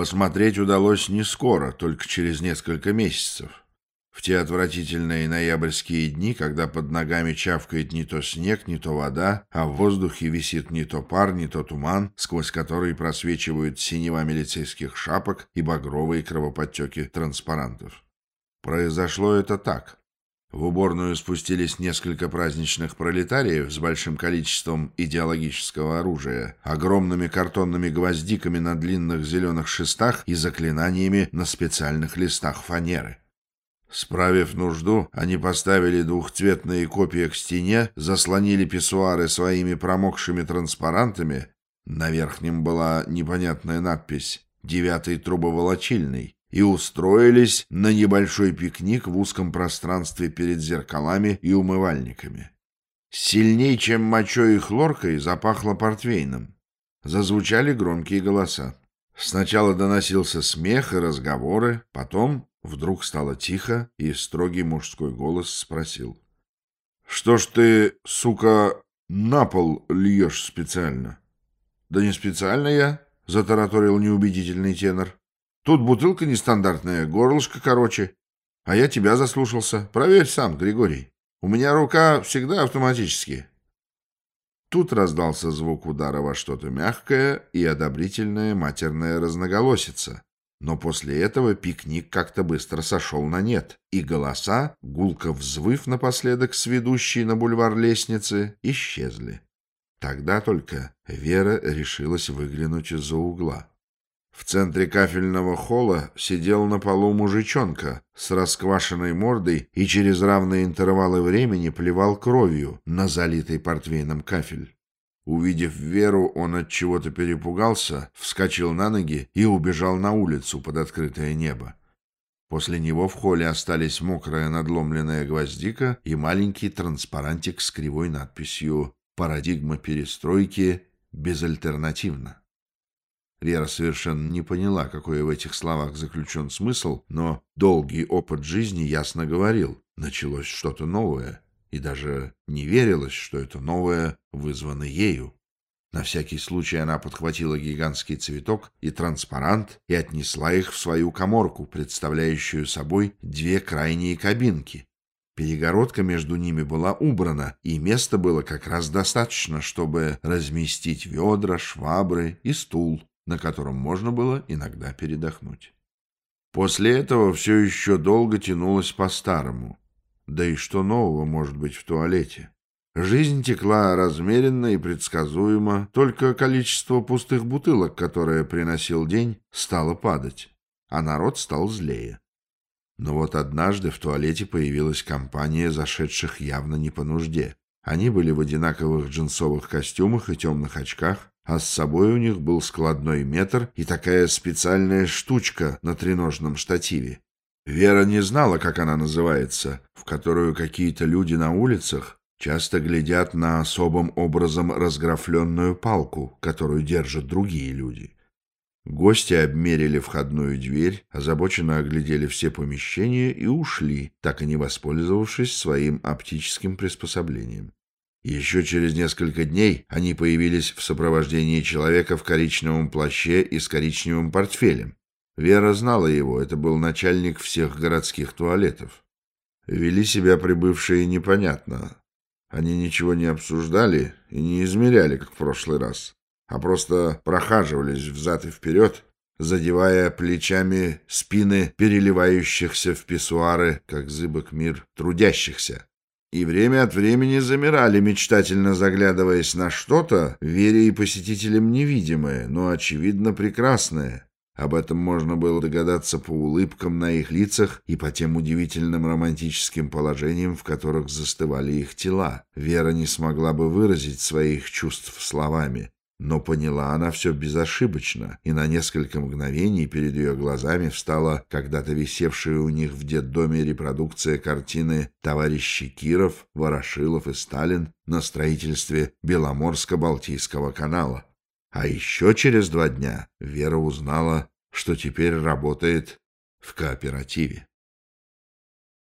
Посмотреть удалось не скоро, только через несколько месяцев. В те отвратительные ноябрьские дни, когда под ногами чавкает не то снег, не то вода, а в воздухе висит не то пар, не то туман, сквозь который просвечивают синева милицейских шапок и багровые кровоподтеки транспарантов. Произошло это так. В уборную спустились несколько праздничных пролетариев с большим количеством идеологического оружия, огромными картонными гвоздиками на длинных зеленых шестах и заклинаниями на специальных листах фанеры. Справив нужду, они поставили двухцветные копии к стене, заслонили писсуары своими промокшими транспарантами. На верхнем была непонятная надпись «Девятый трубоволочильный» и устроились на небольшой пикник в узком пространстве перед зеркалами и умывальниками. Сильней, чем мочой и хлоркой, запахло портвейном. Зазвучали громкие голоса. Сначала доносился смех и разговоры, потом вдруг стало тихо, и строгий мужской голос спросил. — Что ж ты, сука, на пол льешь специально? — Да не специально я, — затараторил неубедительный тенор. Тут бутылка нестандартная, горлышко короче. А я тебя заслушался. Проверь сам, Григорий. У меня рука всегда автоматически. Тут раздался звук удара во что-то мягкое и одобрительная матерная разноголосица. Но после этого пикник как-то быстро сошел на нет, и голоса, гулко взвыв напоследок с ведущей на бульвар лестницы, исчезли. Тогда только Вера решилась выглянуть из-за угла. В центре кафельного холла сидел на полу мужичонка с расквашенной мордой и через равные интервалы времени плевал кровью на залитый портвейном кафель. Увидев Веру, он от чего-то перепугался, вскочил на ноги и убежал на улицу под открытое небо. После него в холле остались мокрая надломленная гвоздика и маленький транспарантик с кривой надписью «Парадигма перестройки безальтернативна». Вера совершенно не поняла, какой в этих словах заключен смысл, но долгий опыт жизни ясно говорил, началось что-то новое, и даже не верилось, что это новое вызвано ею. На всякий случай она подхватила гигантский цветок и транспарант и отнесла их в свою коморку, представляющую собой две крайние кабинки. Перегородка между ними была убрана, и места было как раз достаточно, чтобы разместить ведра, швабры и стул на котором можно было иногда передохнуть. После этого все еще долго тянулось по-старому. Да и что нового может быть в туалете? Жизнь текла размеренно и предсказуемо, только количество пустых бутылок, которое приносил день, стало падать, а народ стал злее. Но вот однажды в туалете появилась компания зашедших явно не по нужде. Они были в одинаковых джинсовых костюмах и темных очках, а с собой у них был складной метр и такая специальная штучка на треножном штативе. Вера не знала, как она называется, в которую какие-то люди на улицах часто глядят на особым образом разграфленную палку, которую держат другие люди. Гости обмерили входную дверь, озабоченно оглядели все помещения и ушли, так и не воспользовавшись своим оптическим приспособлением. Еще через несколько дней они появились в сопровождении человека в коричневом плаще и с коричневым портфелем. Вера знала его, это был начальник всех городских туалетов. Вели себя прибывшие непонятно. Они ничего не обсуждали и не измеряли, как в прошлый раз, а просто прохаживались взад и вперед, задевая плечами спины переливающихся в писсуары, как зыбок мир, трудящихся и время от времени замирали, мечтательно заглядываясь на что-то, веря и посетителям невидимое, но, очевидно, прекрасное. Об этом можно было догадаться по улыбкам на их лицах и по тем удивительным романтическим положениям, в которых застывали их тела. Вера не смогла бы выразить своих чувств словами, но поняла она все безошибочно, и на несколько мгновений перед ее глазами встала когда-то висевшая у них в детдоме репродукция картины «Товарищи Киров, Ворошилов и Сталин» на строительстве Беломорско-Балтийского канала. А еще через два дня Вера узнала, что теперь работает в кооперативе.